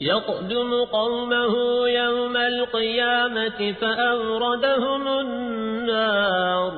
يقدم قومه يوم القيامة فأوردهم النار.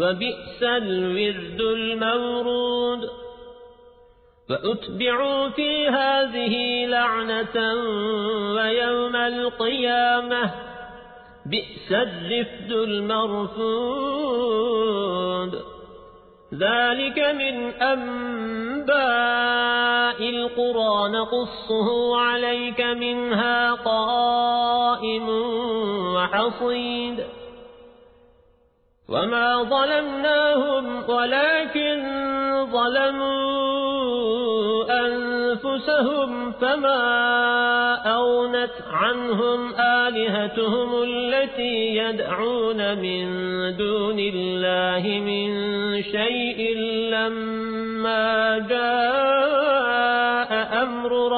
وبئس الورد المورود. فأتبعوا في هذه لعنة ويوم القيامة بئس الرفد المرفود. ذلك من أنباء القرى نقصه عليك منها قائم وحصيد. وما ظلمناهم ولكن ظلموا أنفسهم فما أونت عنهم آلهتهم التي يدعون من دون الله من شيء لما جاء أمر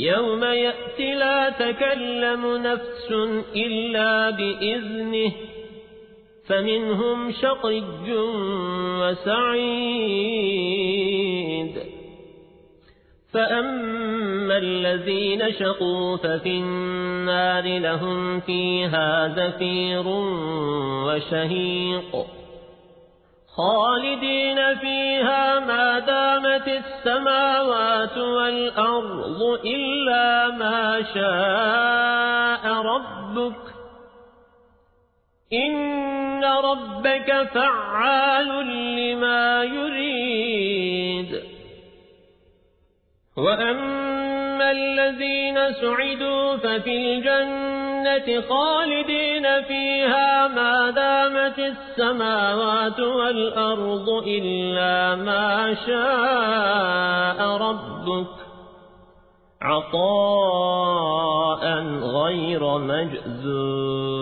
يوم يأتي لا تكلم نفس إلا بإذنه فمنهم شقي وسعيد. فأما الذين شقوا ففي النار لهم فيها زفير وشهيق خالدين فيها ما دامت السماوات والأرض إلا ما شاء ربك إن ربك فعال لما يريد. وأما الذين سعدوا ففي الجنة خالدين فيها ما دامت السماوات والأرض إلا ما شاء ربك عطاء غير مجزوز